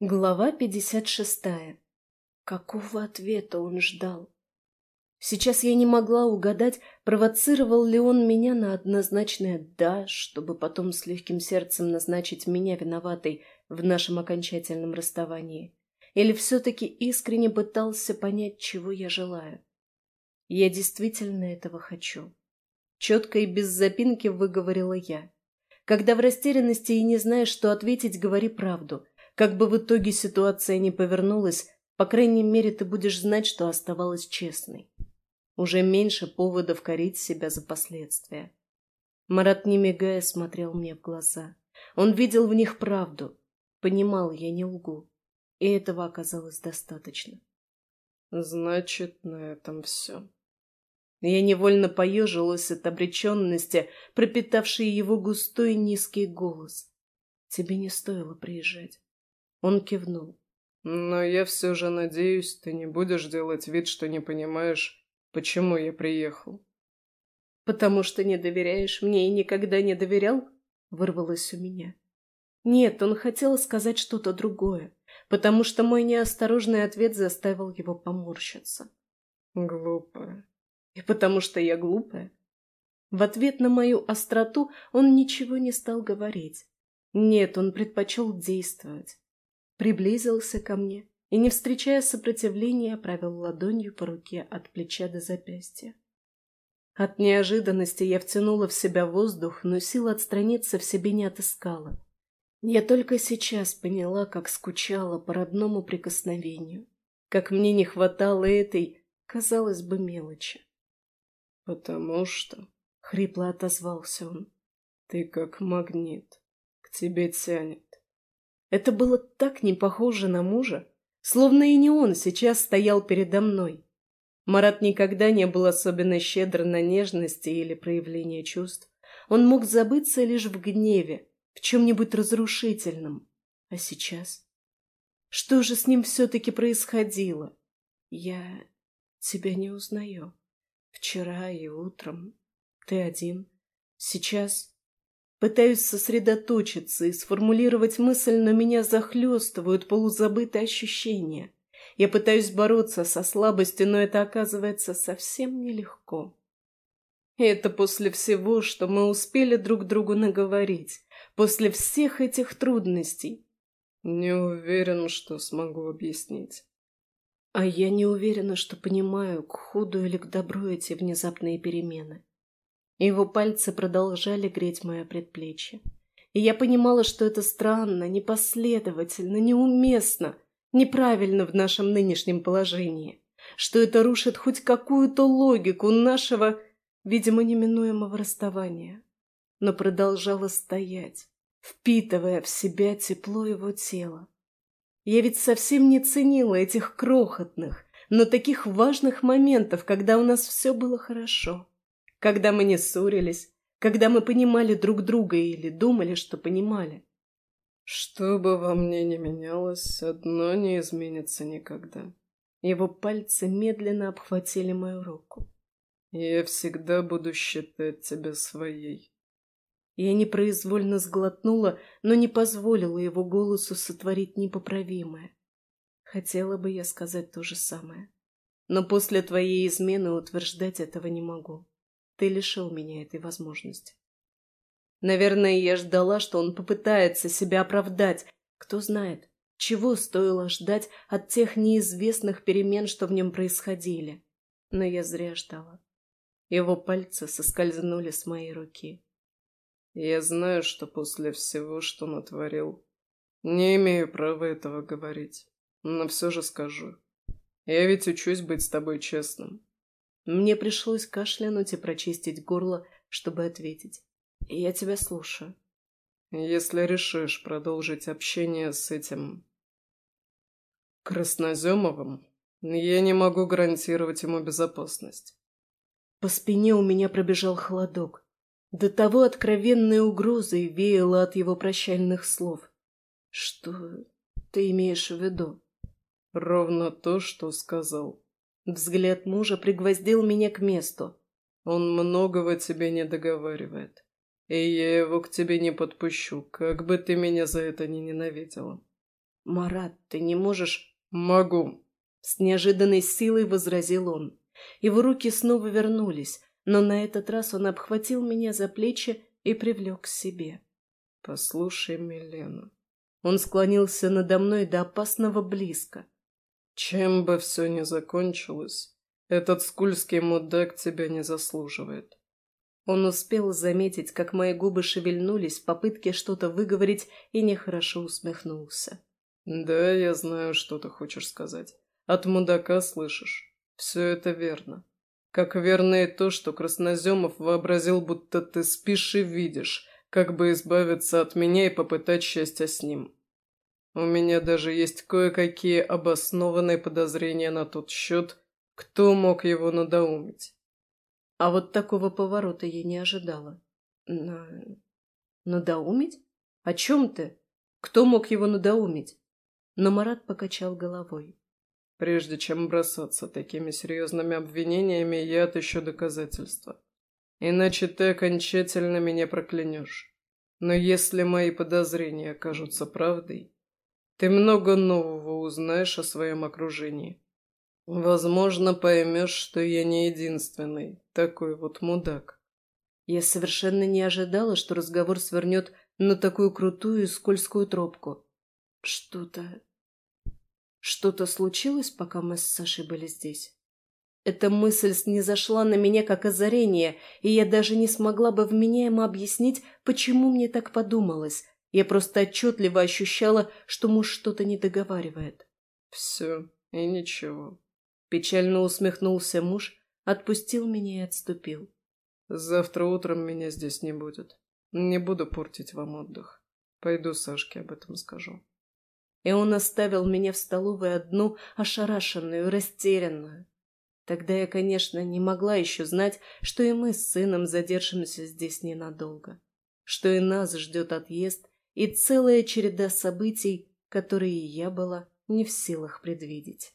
Глава 56. Какого ответа он ждал? Сейчас я не могла угадать, провоцировал ли он меня на однозначное «да», чтобы потом с легким сердцем назначить меня виноватой в нашем окончательном расставании, или все-таки искренне пытался понять, чего я желаю. Я действительно этого хочу. Четко и без запинки выговорила я. Когда в растерянности и не знаешь, что ответить, говори правду – как бы в итоге ситуация не повернулась, по крайней мере, ты будешь знать, что оставалась честной. Уже меньше поводов корить себя за последствия. Марат, не мигая, смотрел мне в глаза. Он видел в них правду. Понимал, я не лгу. И этого оказалось достаточно. Значит, на этом все. Я невольно поежилась от обреченности, пропитавшей его густой низкий голос. Тебе не стоило приезжать. Он кивнул. «Но я все же надеюсь, ты не будешь делать вид, что не понимаешь, почему я приехал». «Потому что не доверяешь мне и никогда не доверял?» — вырвалось у меня. Нет, он хотел сказать что-то другое, потому что мой неосторожный ответ заставил его поморщиться. «Глупая». «И потому что я глупая?» В ответ на мою остроту он ничего не стал говорить. Нет, он предпочел действовать приблизился ко мне и, не встречая сопротивления, провел ладонью по руке от плеча до запястья. От неожиданности я втянула в себя воздух, но сил отстраниться в себе не отыскала. Я только сейчас поняла, как скучала по родному прикосновению, как мне не хватало этой, казалось бы, мелочи. «Потому что...» — хрипло отозвался он. «Ты как магнит, к тебе тянет. Это было так не похоже на мужа, словно и не он сейчас стоял передо мной. Марат никогда не был особенно щедр на нежности или проявление чувств. Он мог забыться лишь в гневе, в чем-нибудь разрушительном. А сейчас? Что же с ним все-таки происходило? Я тебя не узнаю. Вчера и утром. Ты один. Сейчас Пытаюсь сосредоточиться и сформулировать мысль, но меня захлестывают полузабытые ощущения. Я пытаюсь бороться со слабостью, но это оказывается совсем нелегко. И это после всего, что мы успели друг другу наговорить, после всех этих трудностей. Не уверен, что смогу объяснить. А я не уверена, что понимаю, к худу или к добру эти внезапные перемены. Его пальцы продолжали греть мое предплечье. И я понимала, что это странно, непоследовательно, неуместно, неправильно в нашем нынешнем положении, что это рушит хоть какую-то логику нашего, видимо, неминуемого расставания. Но продолжала стоять, впитывая в себя тепло его тела. Я ведь совсем не ценила этих крохотных, но таких важных моментов, когда у нас все было хорошо когда мы не ссорились, когда мы понимали друг друга или думали, что понимали. Что бы во мне ни менялось, одно не изменится никогда. Его пальцы медленно обхватили мою руку. Я всегда буду считать тебя своей. Я непроизвольно сглотнула, но не позволила его голосу сотворить непоправимое. Хотела бы я сказать то же самое. Но после твоей измены утверждать этого не могу. Ты лишил меня этой возможности. Наверное, я ждала, что он попытается себя оправдать. Кто знает, чего стоило ждать от тех неизвестных перемен, что в нем происходили. Но я зря ждала. Его пальцы соскользнули с моей руки. Я знаю, что после всего, что натворил, не имею права этого говорить, но все же скажу. Я ведь учусь быть с тобой честным. Мне пришлось кашлянуть и прочистить горло, чтобы ответить. Я тебя слушаю. Если решишь продолжить общение с этим... Красноземовым, я не могу гарантировать ему безопасность. По спине у меня пробежал холодок. До того откровенной угрозой веяло от его прощальных слов. Что ты имеешь в виду? Ровно то, что сказал. Взгляд мужа пригвоздил меня к месту. Он многого тебе не договаривает. И я его к тебе не подпущу, как бы ты меня за это не ненавидела. «Марат, ты не можешь...» «Могу!» С неожиданной силой возразил он. Его руки снова вернулись, но на этот раз он обхватил меня за плечи и привлек к себе. «Послушай, Милена». Он склонился надо мной до опасного близко. «Чем бы все ни закончилось, этот скульский мудак тебя не заслуживает. Он успел заметить, как мои губы шевельнулись в попытке что-то выговорить и нехорошо усмехнулся. «Да, я знаю, что ты хочешь сказать. От мудака слышишь. Все это верно. Как верно и то, что Красноземов вообразил, будто ты спишь и видишь, как бы избавиться от меня и попытать счастья с ним. У меня даже есть кое-какие обоснованные подозрения на тот счет, кто мог его надоумить. А вот такого поворота я не ожидала. На... Надоумить? О чем ты? Кто мог его надоумить? Но Марат покачал головой. Прежде чем бросаться такими серьезными обвинениями, я отыщу доказательства. Иначе ты окончательно меня проклянешь. Но если мои подозрения окажутся правдой, ты много нового узнаешь о своем окружении. Возможно, поймешь, что я не единственный такой вот мудак. Я совершенно не ожидала, что разговор свернет на такую крутую и скользкую тропку. Что-то... Что-то случилось, пока мы с Сашей были здесь? Эта мысль снизошла на меня как озарение, и я даже не смогла бы вменяемо объяснить, почему мне так подумалось. Я просто отчетливо ощущала, что муж что-то не договаривает. «Все, и ничего», Печально усмехнулся муж, отпустил меня и отступил. «Завтра утром меня здесь не будет. Не буду портить вам отдых. Пойду Сашке об этом скажу». И он оставил меня в столовой одну, ошарашенную, растерянную. Тогда я, конечно, не могла еще знать, что и мы с сыном задержимся здесь ненадолго, что и нас ждет отъезд и целая череда событий, которые я была не в силах предвидеть.